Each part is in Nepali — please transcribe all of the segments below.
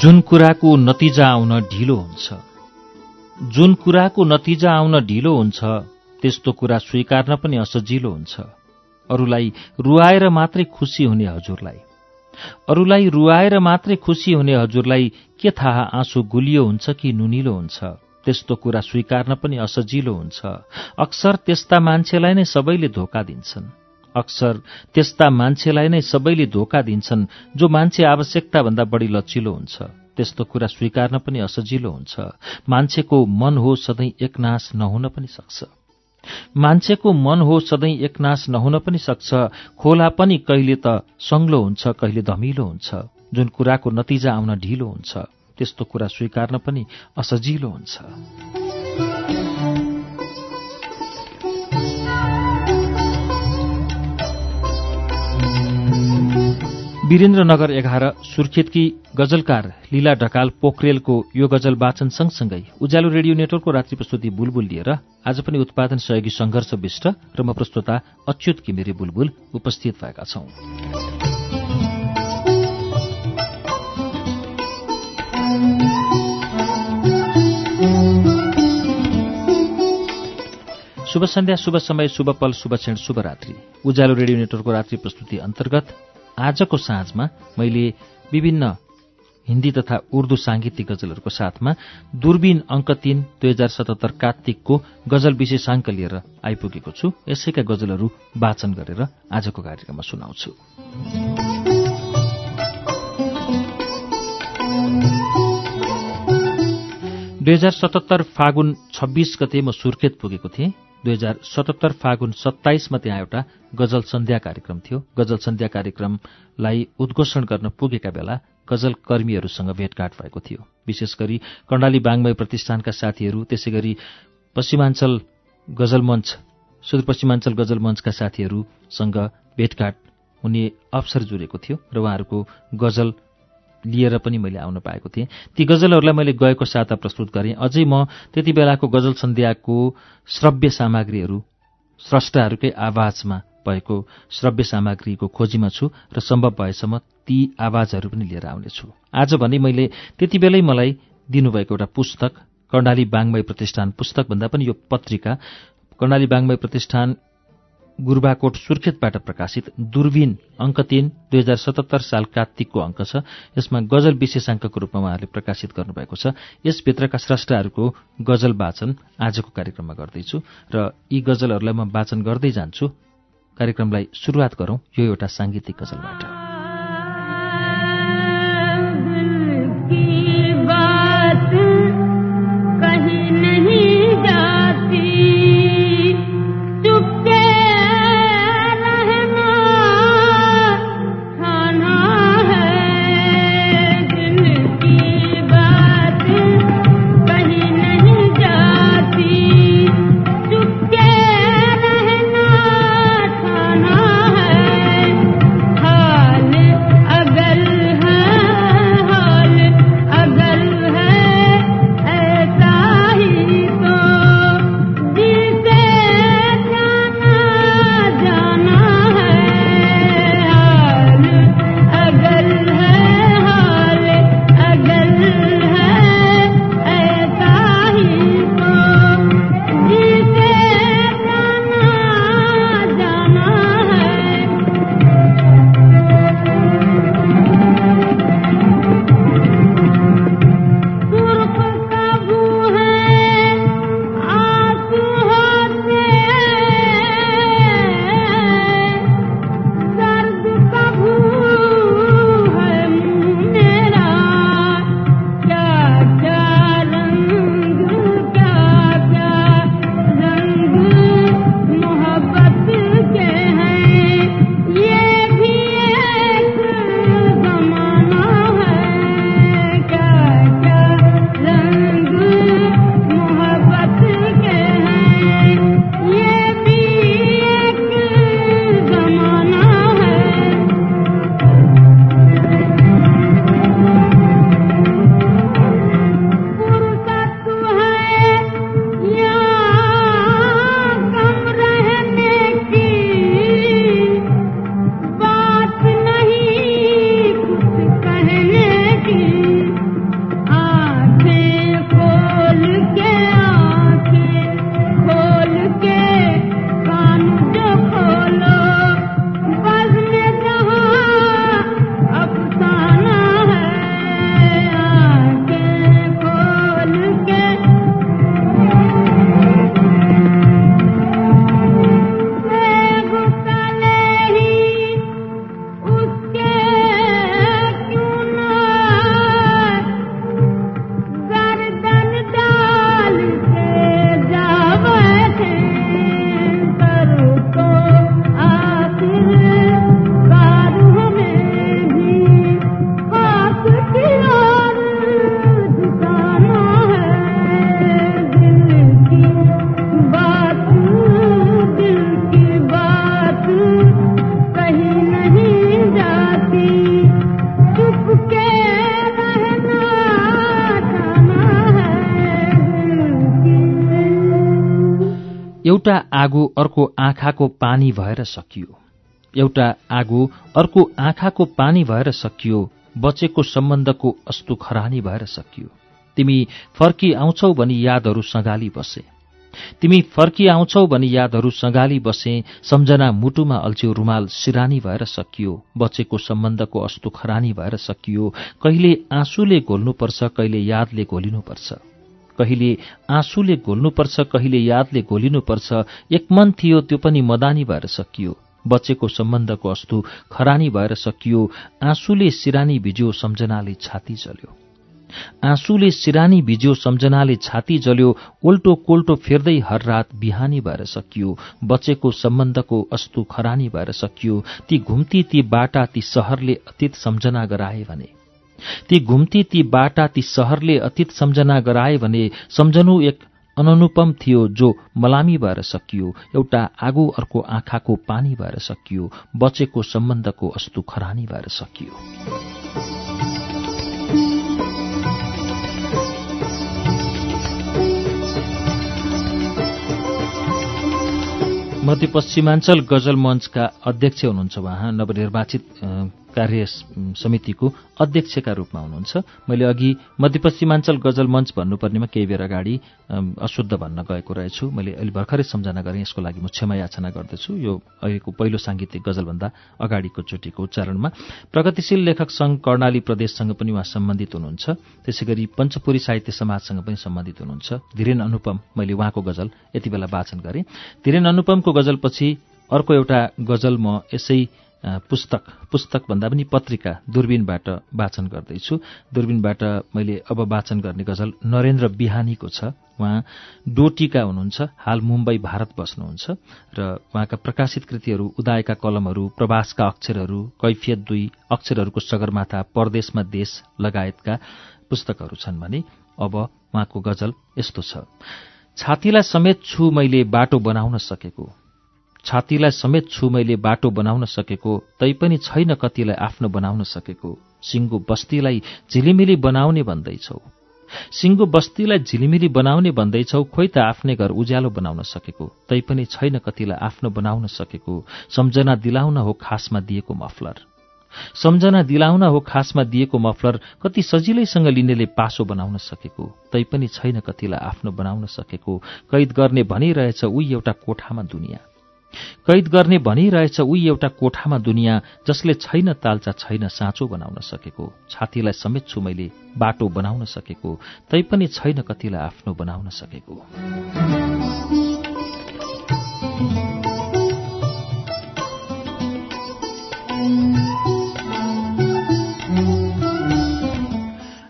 जुन कुराको नतिजा आउन ढिलो हुन्छ। जुन कुराको नतिजा आउन ढिलो हुन्छ त्यस्तो कुरा स्वीकार्न पनि असजिलो हुन्छ। अरूलाई रुवाएर मात्रै खुसी हुने हजुरलाई। अरूलाई रुवाएर मात्रै खुसी हुने हजुरलाई के थाहा आँसु गुलियो हुन्छ कि नुनिलो हुन्छ? त्यस्तो कुरा स्वीकार्न पनि असजिलो हुन्छ। अक्सर त्यस्ता मान्छेलाई नै सबैले धोका दिन्छन्। अक्सर त्यस्ता मान्छेलाई नै सबैले धोका दिन्छन् जो मान्छे आवश्यकताभन्दा बढी लचिलो हुन्छ। त्यस्तो कुरा स्वीकार्न पनि असजिलो हुन्छ। मान्छेको मन हो सधैँ एकनाश नहुन पनि सक्छ। मान्छेको मन हो सधैँ एकनाश नहुन पनि सक्छ। खोला पनि कहिले त सङ्लो हुन्छ कहिले धमिलो हुन्छ। जुन कुराको नतिजा आउन ढिलो हुन्छ त्यस्तो कुरा स्वीकार्न पनि असजिलो हुन्छ। वीरेन्द्रनगर एघार सुर्खेतकी गजलकार लीला ढकाल पोखरेलको यो गजल वाचन सँगसँगै उज्यालो रेडियो नेटवर्कको रात्रि प्रस्तुति बुलबुल लिएर आज पनि उत्पादन सहयोगी संघर्ष विष्ट र म प्रस्तुता अच्युत किमिरे बुलबुल उपस्थित भएका छौं। शुभ सन्ध्या शुभ समय शुभ पल शुभ क्षण शुभ रात्रि। उज्यालो रेडियो नेटवर्कको रात्रि प्रस्तुति अन्तर्गत आजको साँझमा मैले विभिन्न हिन्दी तथा उर्दू साङ्गीतिक गजलहरूको साथमा दूरबीन अङ्क तीन दुई हजार सतहत्तर कार्तिकको गजल विशेषाङ्क लिएर आइपुगेको छु। यसैका गजलहरू वाचन गरेर आजको कार्यक्रममा सुनाउँछु। दुई हजार सतहत्तर फागुन छब्बीस गते म सुर्खेत पुगेको थिएँ। दुई हजार सतहत्तर फागुन सत्ताइसमा त्यहाँ एउटा गजल सन्ध्या कार्यक्रम थियो। गजल सन्ध्या कार्यक्रमलाई उद्घोषण गर्न पुगेका बेला गजल कर्मीहरूसँग भेटघाट भएको थियो। विशेष गरी कर्णाली बाङमय प्रतिष्ठानका साथीहरू त्यसै गरी पश्चिमाञ्चल गजल मञ्च सुदूरपश्चिमाञ्चल गजल मञ्चका साथीहरूसँग भेटघाट हुने अवसर जुरेको थियो र उहाँहरूको गजल लिएर पनि मैले आउन पाएको थिएँ। ती गजलहरूलाई मैले गएको साता प्रस्तुत गरेँ। अझै म त्यति बेलाको गजल सन्ध्याको श्रव्य सामग्रीहरू स्रष्टाहरूकै आवाजमा भएको श्रव्य सामग्रीको खोजीमा छु र सम्भव भएसम्म ती आवाजहरू पनि लिएर आउनेछु। आज भने मैले त्यति बेलै मलाई दिनुभएको एउटा पुस्तक कर्णाली बाङमय प्रतिष्ठान पुस्तकभन्दा पनि यो पत्रिका कर्णाली बाङमय प्रतिष्ठान गुरुबाकोट सुर्खेतबाट प्रकाशित दूरबीन अङ्क तीन दुई हजार सतहत्तर साल कार्तिकको अङ्क छ। यसमा गजल विशेषाङ्कको रूपमा उहाँहरूले प्रकाशित गर्नुभएको छ। यसभित्रका स्रष्टाहरूको गजल वाचन आजको कार्यक्रममा गर्दैछु र यी गजलहरूलाई म वाचन गर्दै जान्छु। कार्यक्रमलाई सुरुवात गरौं। यो एउटा साङ्गीतिक गजलबाट। आगो अर्को आँखाको पानी भएर सकियो। एउटा आगो अर्को आँखाको पानी भएर सकियो बचेको सम्बन्धको अस्तु खरानी भएर सकियो। तिमी फर्की आउँछौ भनी यादहरू सगाली बसे। तिमी फर्की आउँछौ भनी यादहरू सगाली बसे सम्झना मुटुमा अल्छ्यो रुमाल सिरानी भएर सकियो बचेको सम्बन्धको अस्तु खरानी भएर सकियो। कहिले आँसुले घोल्नुपर्छ कहिले यादले घोलिनुपर्छ कहिले आँसुले घोल्नुपर्छ कहिले यादले घोलिनुपर्छ एक मन थियो त्यो पनि मदानी भएर सकियो बचेको सम्बन्धको अस्तु खरानी भएर सकियो आँसुले सिरानी भिज्यो सम्झनाले छाती जल्यो। आँसुले सिरानी भिज्यो सम्झनाले छाती जल्यो ओल्टो कोल्टो फेर्दै हर रात बिहानी भएर सकियो बचेको सम्बन्धको अस्तु खरानी भएर सकियो ती घुम्ती ती बाटा ती सहरले अतीत सम्झना गराए भने। ती घुम्ती ती बाटा ती सहरले अतीत सम्झना गराए भने सम्झनु एक अनुपम थियो जो मलामी भएर सकियो एउटा आगो अर्को आँखाको पानी भएर सकियो बचेको सम्बन्धको अस्तु खरानी भएर सकियो। मध्यपश्चिमाञ्चल गजल मञ्चका अध्यक्ष हुनुहुन्छ उहाँ नवनिर्वाचित कार्य समितिको अध्यक्षका रूपमा हुनुहुन्छ। मैले अघि मध्यपश्चिमाञ्चल गजल मञ्च भन्नुपर्नेमा केही बेर अगाडि अशुद्ध भन्न गएको रहेछु। मैले अहिले भर्खरै सम्झना गरेँ यसको लागि म क्षमा याचना गर्दछु। यो अहिलेको पहिलो साङ्गीतिक गजलभन्दा अगाडिको चोटिको उच्चारणमा। प्रगतिशील लेखक संघ कर्णाली प्रदेशसँग पनि उहाँ सम्बन्धित हुनुहुन्छ। त्यसै गरी पञ्चपुरी साहित्य समाजसँग पनि सम्बन्धित हुनुहुन्छ। धीरेन अनुपम मैले उहाँको गजल यति बेला वाचन गरेँ। धीरेन अनुपमको गजलपछि अर्को एउटा गजल म यसै पुस्तक पुस्तक भन्दा पनि पत्रिका दूरबीनबाट वाचन गर्दैछु। दूरबीनबाट मैले अब वाचन गर्ने गजल नरेन्द्र बिहानीको छ। उहाँ डोटीका हुनुहुन्छ हाल मुम्बई भारत बस्नुहुन्छ र उहाँका प्रकाशित कृतिहरू उदायका कलमहरू प्रवासका अक्षरहरू कैफियत दुई अक्षरहरूको सगरमाथा परदेशमा देश लगायतका पुस्तकहरू छन् भने अब उहाँको गजल यस्तो छ। छातीलाई समेत छु मैले बाटो बनाउन सकेको। छातीलाई समेत छु मैले बाटो बनाउन सकेको तैपनि छैन कतिलाई आफ्नो बनाउन सकेको। सिङ्गो बस्तीलाई झिलिमिली बनाउने भन्दैछौ। सिङ्गो बस्तीलाई झिलिमिली बनाउने भन्दैछौ खोइ त आफ्नै घर उज्यालो बनाउन सकेको। तैपनि छैन कतिलाई आफ्नो बनाउन सकेको। सम्झना दिलाउन हो खासमा दिएको मफलर। सम्झना दिलाउन हो खासमा दिएको मफलर कति सजिलैसँग लिनेले पासो बनाउन सकेको। तैपनि छैन कतिलाई आफ्नो बनाउन सकेको। कैद गर्ने भनिरहेछ उही एउटा कोठामा दुनियाँ। कैद गर्ने भनिरहेछ उही एउटा कोठामा दुनियाँ जसले छैन तालचा छैन साँचो बनाउन सकेको। छातीलाई समेत छु मैले बाटो बनाउन सकेको तैपनि छैन कतिलाई आफ्नो बनाउन सकेको।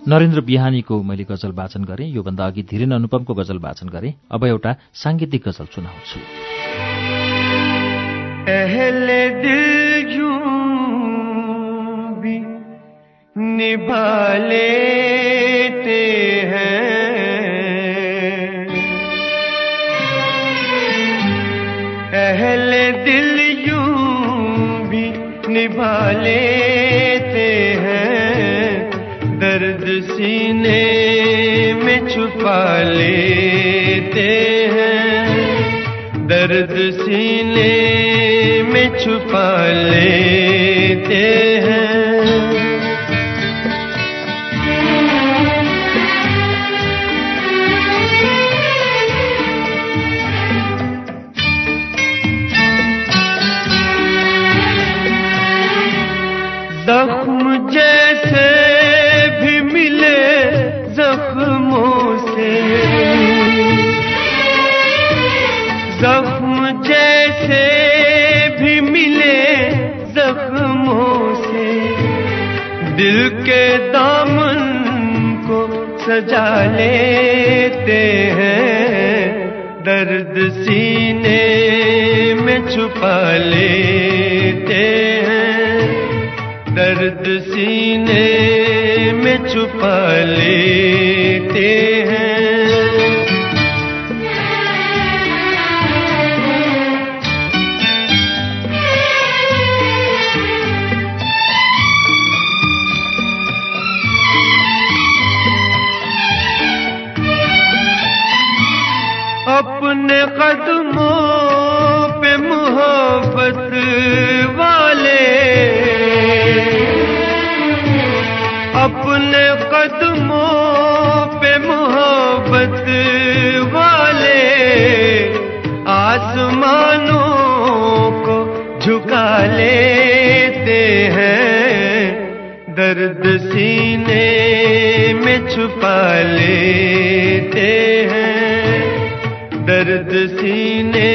नरेन्द्र बिहानीको मैले गजल वाचन गरेँ योभन्दा अघि धीरेन अनुपमको गजल वाचन गरेँ। अब एउटा साङ्गीतिक गजल सुनाउँछु। अहले दिल यूं भी निभा लेते हैं अहले दिल यूं भी निभा लेते हैं दर्द सीने में छुपा लेते हैं दर्द सीने छुपा लेते हैं जख्म सजा लेते हैं दर्द सीने में छुपा लेते हैं दर्द सीने में छुपा लेते हैं اپنے قدموں پہ محبت والے۔ اپنے قدموں پہ محبت والے۔ آسمانوں کو جھکا لیتے ہیں، درد سینے میں چھپا لیتے ہیں۔ दर्द सीने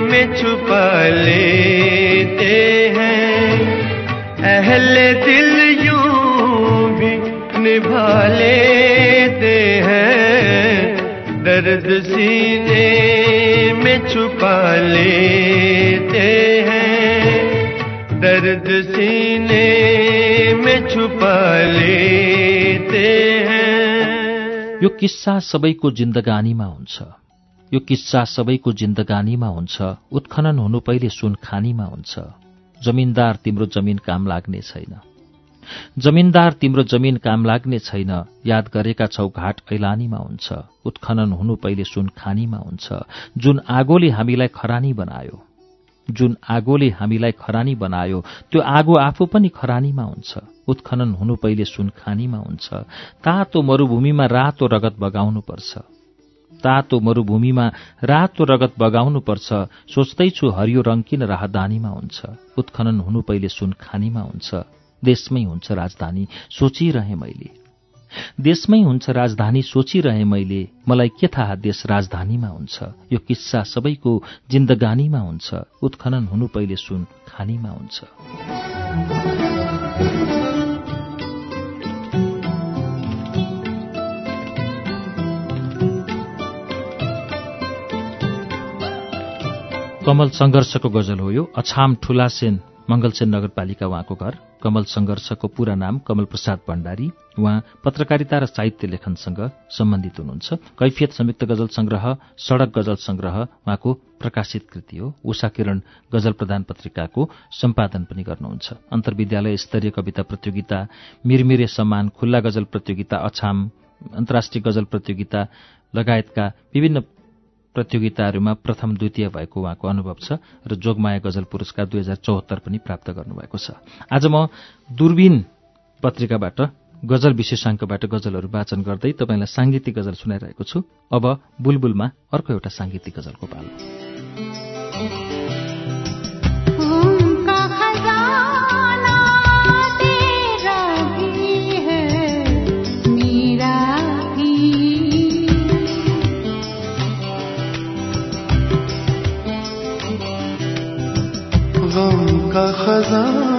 में छुपा लेते हैं अहले दिल यूं भी निभा लेते हैं दर्द सीने में छुपा लेते हैं दर्द सीने में छुपा लेते हैं यो किस्सा सबैको जिन्दगानीमा हुन्छ यो किस्सा सबैको जिन्दगानीमा हुन्छ उत्खनन हुनु पहिले सुन खानीमा हुन्छ। जमिनदार तिम्रो जमिन काम लाग्ने छैन। जमिनदार तिम्रो जमिन काम लाग्ने छैन याद गरेका छौ घाट ऐलानीमा हुन्छ उत्खनन हुनु पहिले सुन खानीमा हुन्छ। जुन आगोले हामीलाई खरानी बनायो जुन आगोले हामीलाई खरानी बनायो त्यो आगो आफू पनि खरानीमा हुन्छ उत्खनन हुनु पहिले सुन खानीमा हुन्छ। तातो मरूभूमिमा रातो रगत बगाउनुपर्छ। तातो मरूभूमिमा रातो रगत बगाउनुपर्छ। सोच्दैछु हरियो रङ किन राहदानीमा हुन्छ। उत्खनन हुनु पहिले सुन खानीमा हुन्छ। देशमै हुन्छ राजधानी सोचिरहे मैले। देशमै हुन्छ राजधानी सोचिरहे मैले। मलाई के थाहा देश राजधानीमा हुन्छ? यो किस्सा सबैको जिन्दगानीमा हुन्छ। उत्खनन हुनु पहिले सुन खानीमा हुन्छ। कमल सङ्घर्षको गजल हो यो। अछाम ठुलासेन मङ्गलसेन नगरपालिका उहाँको घर। कमल सङ्घर्षको पूरा नाम कमल प्रसाद भण्डारी। उहाँ पत्रकारिता र साहित्य लेखनसँग सम्बन्धित हुनुहुन्छ। कैफियत संयुक्त गजल संग्रह सड़क गजल संग्रह उहाँको प्रकाशित कृति हो। उषा किरण गजल प्रदान पत्रिकाको सम्पादन पनि गर्नुहुन्छ। अन्तर्विद्यालय स्तरीय कविता प्रतियोगिता मिरमिरे सम्मान खुल्ला गजल प्रतियोगिता अछाम अन्तर्राष्ट्रिय गजल प्रतियोगिता लगायतका विभिन्न प्रतियोगिताहरूमा प्रथम द्वितीय भएको उहाँको अनुभव छ र जोगमाया गजल पुरस्कार दुई हजार चौहत्तर पनि प्राप्त गर्नुभएको छ। आज म दूरबीन पत्रिकाबाट गजल विशेषाङ्कबाट गजलहरू वाचन गर्दै तपाईँलाई साङ्गीतिक गजल सुनाइरहेको छु। अब बुलबुलमा अर्को एउटा साङ्गीतिक गजलको पालो। का खजाना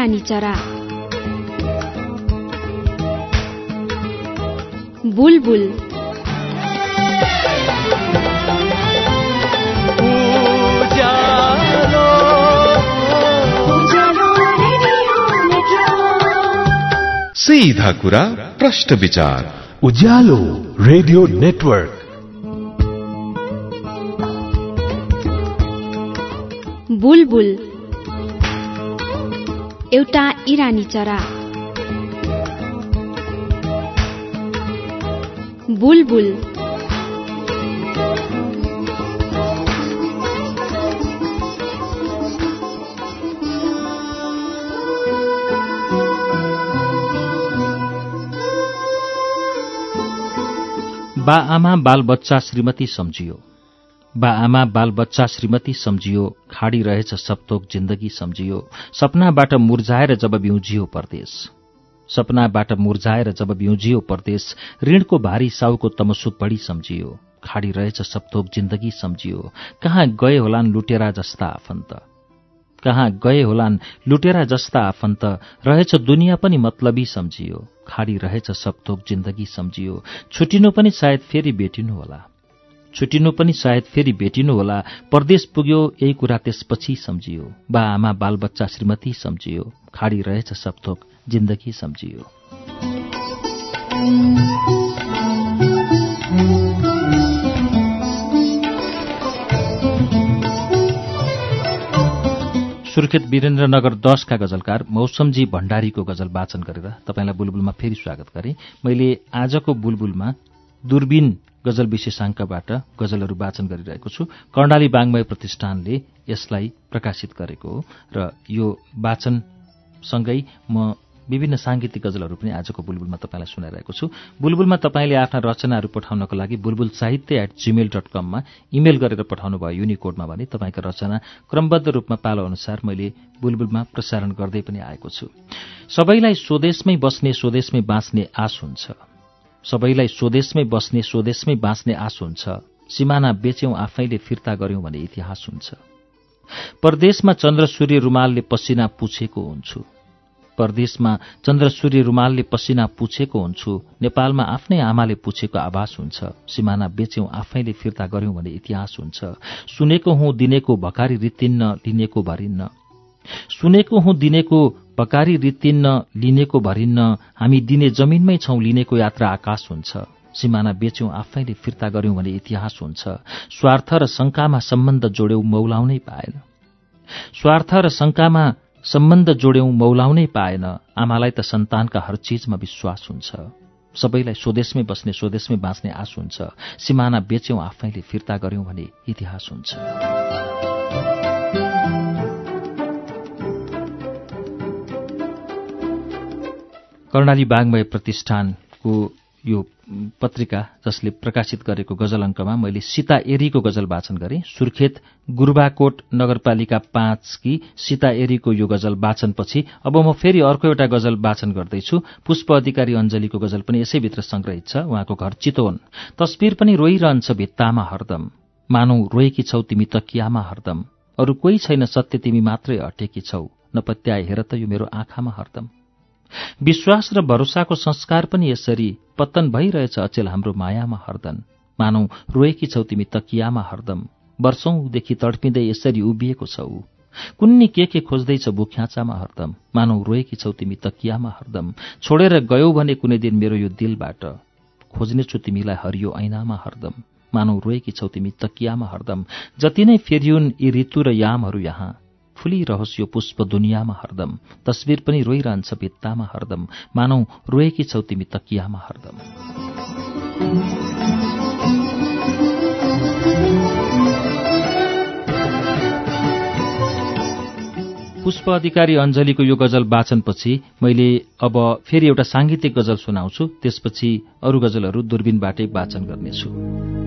इरानी चरा बुलबुल सीधा कुरा प्रश्न विचार उज्यालो रेडियो नेटवर्क बुलबुल एउटा इरानी चरा। बुलबुल। बा आमा बाल बच्चा श्रीमती सम्झियो। बा आमा बाल बच्चा श्रीमती सम्झियो खाडी रहेछ सप्तोक जिन्दगी सम्झियो। सपनाबाट मुर्झाएर जब बिउजियो परदेश। सपनाबाट मुर्झाएर जब बिउजियो परदेश ऋणको भारी साउको तमसुक बढी सम्झियो। खाडी रहेछ सप्तोक जिन्दगी सम्झियो। कहाँ गए होलान् लुटेरा जस्ता आफन्त? कहाँ गए होलान् लुटेरा जस्ता आफन्त? रहेछ दुनियाँ पनि मतलबी सम्झियो। खाडी रहेछ सपथोक जिन्दगी सम्झियो। छुटिनु पनि सायद फेरि भेटिनु होला। छुटिनु पनि सायद फेरि भेटिनु होला। परदेश पुग्यो यही कुरा त्यसपछि सम्झियो। बा आमा बालबच्चा श्रीमती सम्झियो। खाडी रहेछ सपथोक जिन्दगी सम्झियो। सुर्खेत वीरेन्द्रनगर दसका गजलकार मौसमजी भण्डारीको गजल वाचन गरेर तपाईँलाई बुलबुलमा फेरि स्वागत गरेँ। मैले आजको बुलबुलमा दूरबीन गजल विशेषाङ्कबाट गजलहरू वाचन गरिरहेको छु। कर्णाली बाङ्मय प्रतिष्ठानले यसलाई प्रकाशित गरेको हो र यो वाचनसँगै म विभिन्न साङ्गीतिक गजलहरू पनि आजको बुलबुलमा तपाईँलाई सुनाइरहेको छु। बुलबुलमा तपाईँले आफ्ना रचनाहरू पठाउनको लागि Bulbul Sahitya at Gmail dot कममा इमेल गरेर पठाउनु भयो युनिकोडमा भने तपाईँको रचना क्रमबद्ध रूपमा पालो अनुसार मैले बुलबुलमा प्रसारण गर्दै पनि आएको छु। सबैलाई स्वदेशमै बस्ने स्वदेशमै बाँच्ने आश हुन्छ। सबैलाई स्वदेशमै बस्ने स्वदेशमै बाँच्ने आश हुन्छ। सिमाना बेच्यौं आफैले फिर्ता गर्यौं भने इतिहास हुन्छ। परदेशमा चन्द्र सूर्य रुमालले पसिना पुछेको हुन्छु। परदेशमा चन्द्र सूर्य रुमालले पसिना पुछेको हुन्छु। नेपालमा आफ्नै आमाले पुछेको आभास हुन्छ। सिमाना बेच्यौं आफैले फिर्ता गर्यौं भने इतिहास हुन्छ। सुनेको हुँ दिनेको भकारी रितिन्न लिनेको भरिन्न। सुनेको हुँ दिनेको बकारी रित्तिन्न लिनेको भरिन्न हामी दिने जमिनमै छौं लिनेको यात्रा आकाश हुन्छ। सिमाना बेच्यौं आफैले फिर्ता गर्यौं भने इतिहास हुन्छ। स्वार्थ र शङ्कामा सम्बन्ध जोड्यौं मौलाउनै पाएन। स्वार्थ र शङ्कामा सम्बन्ध जोड्यौं मौलाउनै पाएन। आमालाई त सन्तानका हर चिजमा विश्वास हुन्छ। सबैलाई स्वदेशमै बस्ने स्वदेशमै बाँच्ने आश हुन्छ। सिमाना बेच्यौं आफैले फिर्ता गर्यौं भने इतिहास हुन्छ। कर्णाली बागमय प्रतिष्ठानको यो पत्रिका जसले प्रकाशित गरेको गजल अङ्कमा मैले सीता एरीको गजल वाचन गरेँ। सुर्खेत गुरुबाकोट नगरपालिका पाँचकी सीता एरीको यो गजल वाचनपछि अब म फेरि अर्को एउटा गजल वाचन गर्दैछु। पुष्प अधिकारी अञ्जलीको गजल पनि यसैभित्र संग्रहित छ। उहाँको घर चितवन। तस्विर पनि रोइरहन्छ भित्तामा हरदम। मानौ रोएकी छौ तिमी तकियामा हरदम। अरू कोही छैन सत्य तिमी मात्रै अटेकी छौ। नपत्याए हेर त यो मेरो आँखामा हरदम। विश्वास र भरोसाको संस्कार पनि यसरी पतन भइरहेछ अचेल हाम्रो मायामा हरदन। मानौ रोएकी छौ तिमी तकियामा हरदम। वर्षौंदेखि तडपिँदै यसरी उभिएको छौ। कुन्नी के के खोज्दैछ बुख्याचामा हरदम। मानौ रोएकी छौ तिमी तकियामा हरदम। छोडेर गयौ भने कुनै दिन मेरो यो दिलबाट। खोज्नेछु तिमीलाई हरियो ऐनामा हरदम। मानौ रोएकी छौ तिमी तकियामा हरदम। जति नै फेरियुन् यी ऋतु र यामहरू यहाँ। फुलिरहोस् यो पुष्प दुनियाँमा हरदम। तस्विर पनि रोइरहन्छ भित्तामा हरदम। मानौ रोएकी छौ तिमी तकियामा हरदम। पुष्प अधिकारी अञ्जलीको यो गजल वाचनपछि मैले अब फेरि एउटा साङ्गीतिक गजल सुनाउँछु। त्यसपछि अरू गजलहरू दूरबीनबाटै वाचन गर्नेछु।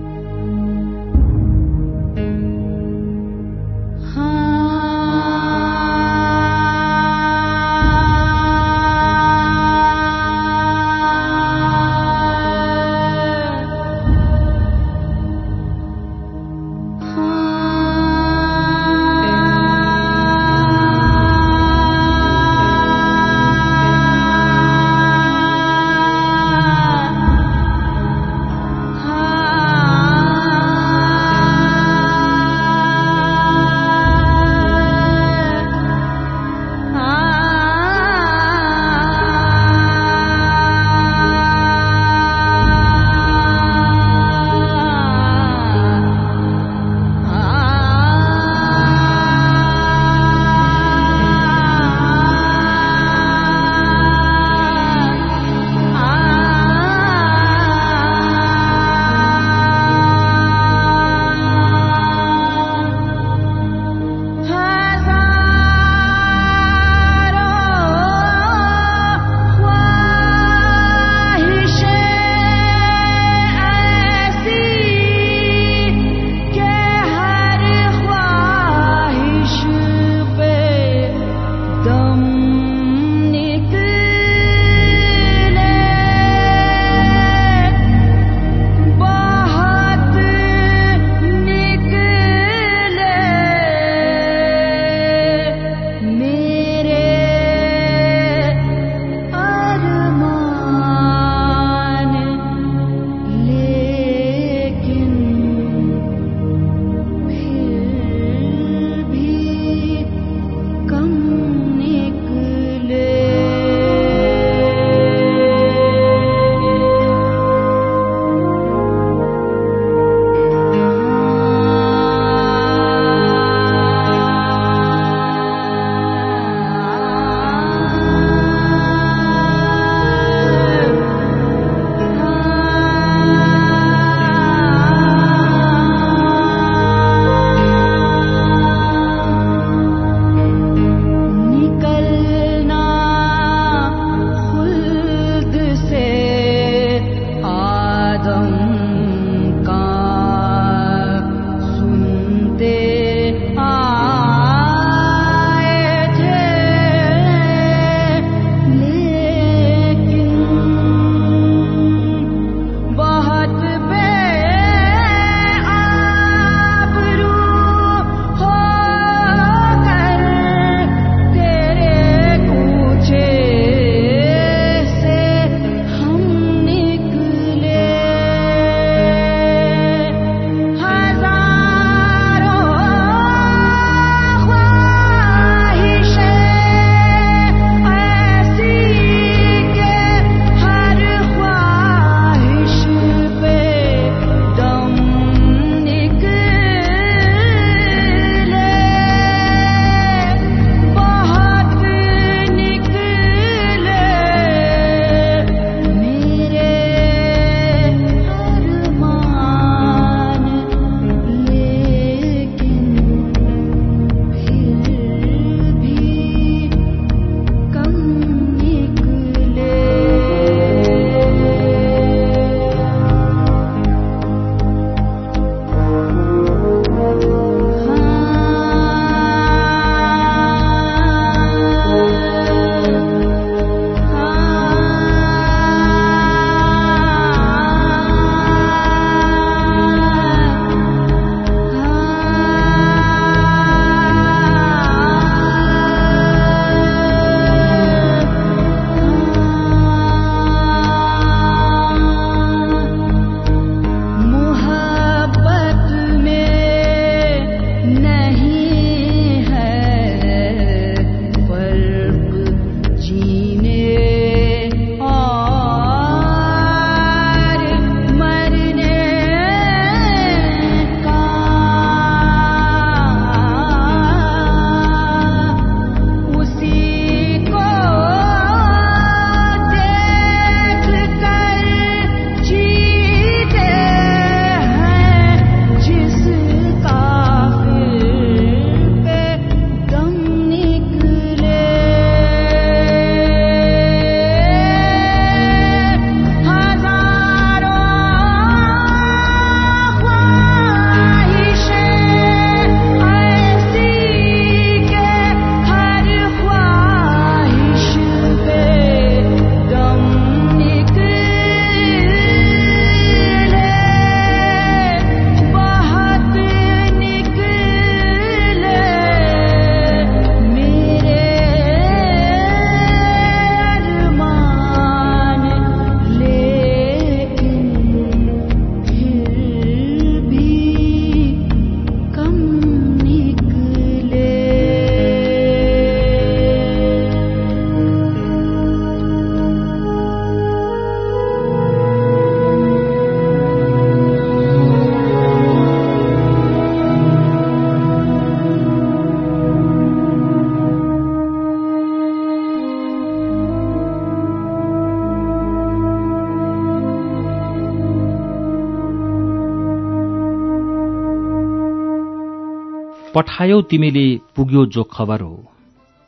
पठायौ तिमीले पुग्यो जो खबर हो।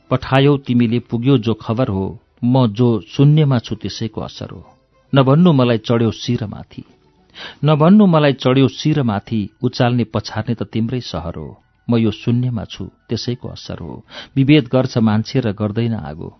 पठायौ तिमीले पुग्यो जो खबर हो म जो शून्यमा छु त्यसैको असर हो। नभन्नु मलाई चढ्यो शिरमाथि। नभन्नु मलाई चढ्यो शिरमाथि उचाल्ने पछार्ने त तिम्रै सहर हो। म यो शून्यमा छु त्यसैको असर हो। विभेद गर्छ मान्छे र गर्दैन आगो।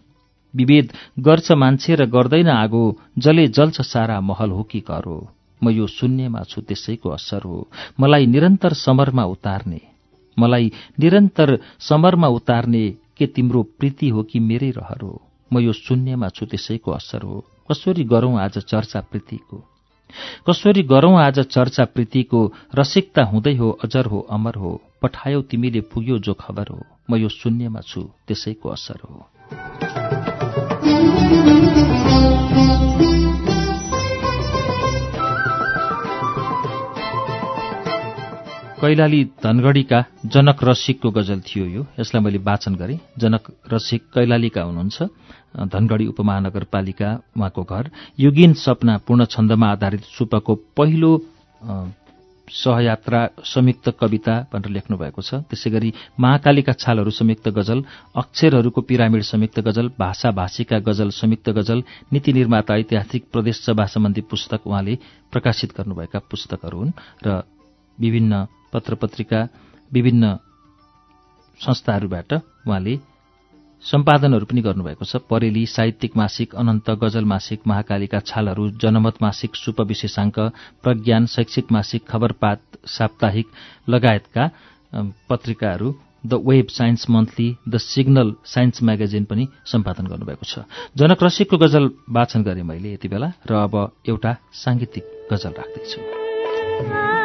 विभेद गर्छ मान्छे र गर्दैन आगो जले जल्छ सारा महल हो कि घर हो। म यो शून्यमा छु त्यसैको असर हो। मलाई निरन्तर समरमा उतार्ने मलाई निरन्तर समरमा उतार्ने के तिम्रो प्रीति हो कि मेरै रहर हो? म यो शून्यमा छु त्यसैको असर हो। कसरी गरौं आज चर्चा प्रीतिको? कसरी गरौं आज चर्चा प्रीतिको? रसिकता हुँदै हो अजर हो अमर हो। पठायौ तिमीले पुग्यो जो खबर हो। म यो शून्यमा छु त्यसैको असर हो। कैलाली धनगढीका जनक रसिकको गजल थियो यो। यसलाई मैले वाचन गरेँ। जनक रसिक कैलालीका हुनुहुन्छ। धनगढी उपमहानगरपालिका उहाँको घर। युगिन सपना पूर्ण छन्दमा आधारित सुपको पहिलो सहयात्रा संयुक्त कविता भनेर लेख्नु भएको छ। त्यसै गरी महाकालीका छालहरू संयुक्त गजल अक्षरहरूको पिरामिड संयुक्त गजल भाषा भाषीका गजल संयुक्त गजल नीति निर्माता ऐतिहासिक प्रदेश सभा सम्बन्धी पुस्तक उहाँले प्रकाशित गर्नुभएका पुस्तकहरू हुन् र विभिन्न पत्र पत्रिका विभिन्न संस्थाहरूबाट उहाँले सम्पादनहरू पनि गर्नुभएको छ। परेली साहित्यिक मासिक अनन्त गजल मासिक महाकालीका छालहरू जनमत मासिक सुप विशेषाङ्क प्रज्ञान शैक्षिक मासिक खबरपात साप्ताहिक लगायतका पत्रिकाहरू the web science monthly the signal science magazine पनि सम्पादन गर्नुभएको छ। जनक रसिकको गजल वाचन गरेँ मैले यति बेला र अब एउटा साङ्गीतिक गजल राख्दैछु।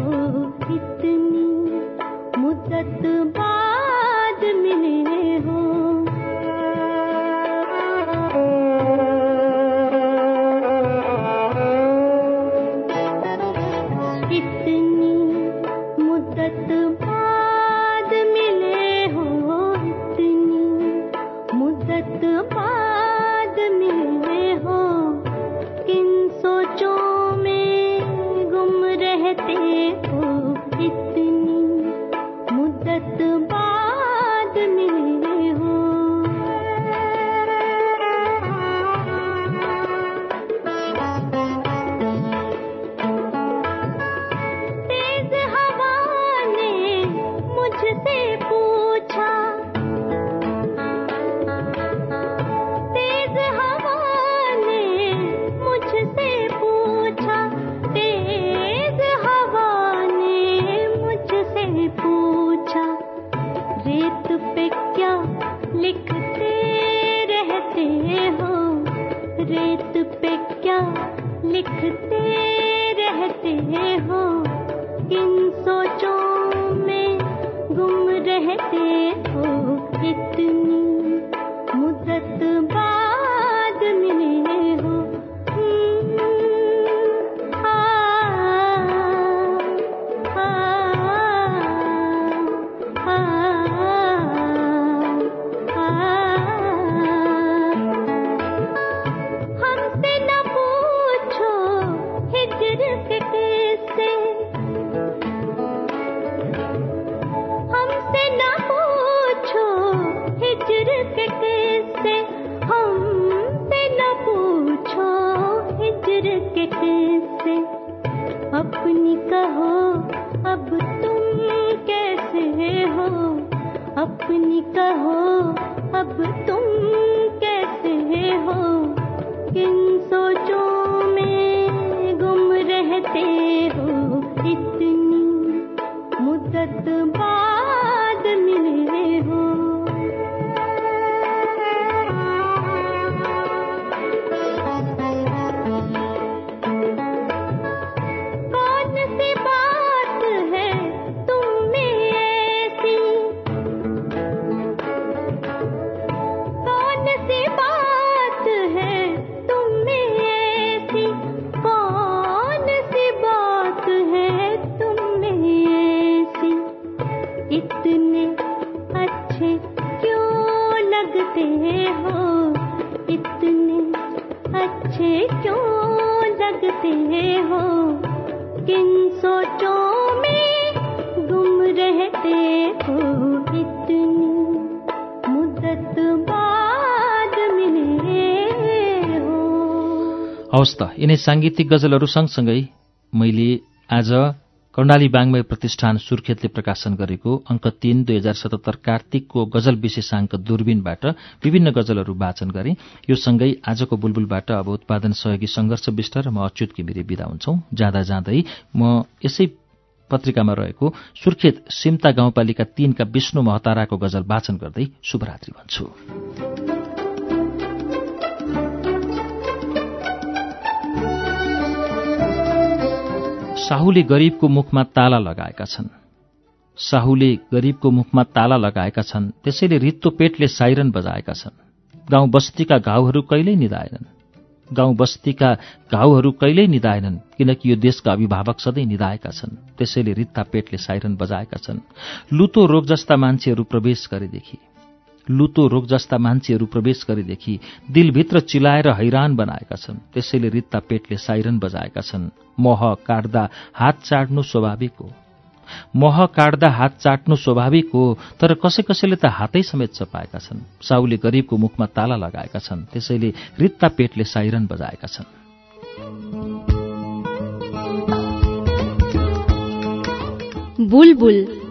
کہتے यिनै साङ्गीतिक गजलहरू सँगसँगै मैले आज कर्णाली बाङ्मय प्रतिष्ठान सुर्खेतले प्रकाशन गरेको अङ्क तीन दुई हजार सतहत्तर कार्तिकको गजल विशेषाङ्क दूरबीनबाट विभिन्न गजलहरू वाचन गरे। यो सँगै आजको बुलबुलबाट अब उत्पादन सहयोगी संघर्ष विष्ट र म अच्युत घिमिरे विदा हुन्छौ। जाँदा जाँदै म यसै पत्रिकामा रहेको सुर्खेत सिम्ता गाउँपालिका तीनका विष्णु महताराको गजल वाचन गर्दै शुभरात्रि भन्छु। साहुले गरीबको मुखमा ताला लगाएका छन्। साहुले गरीबको मुखमा ताला लगाएका छन् त्यसैले रित्तो पेटले साइरन बजाएका छन्। गाउँ बस्तीका घाउहरू कहिल्यै निधाएनन्। गाउँ बस्तीका घाउहरू कहिल्यै निधाएनन् किनकि यो देशका अभिभावक सधैँ निधाएका छन् त्यसैले रित्ता पेटले साइरन बजाएका छन्। लुतो रोग जस्ता मान्छेहरू प्रवेश गरेदेखि। लुतो रोग जस्ता मान्छेहरू प्रवेश गरेदेखि दिलभित्र चिलाएर हैरान बनाएका छन्। त्यसैले रित्ता पेटले साइरन बजाएका छन्। मह काट्दा हात चाट्नु स्वाभाविक हो। मह काट्दा हात चाट्नु स्वाभाविक हो तर कसै कसैले त हातै समेत चपाएका छन्। साउले गरीबको मुखमा ताला लगाएका छन्। त्यसैले रित्ता पेटले साइरन बजाएका छन्। बुलबुल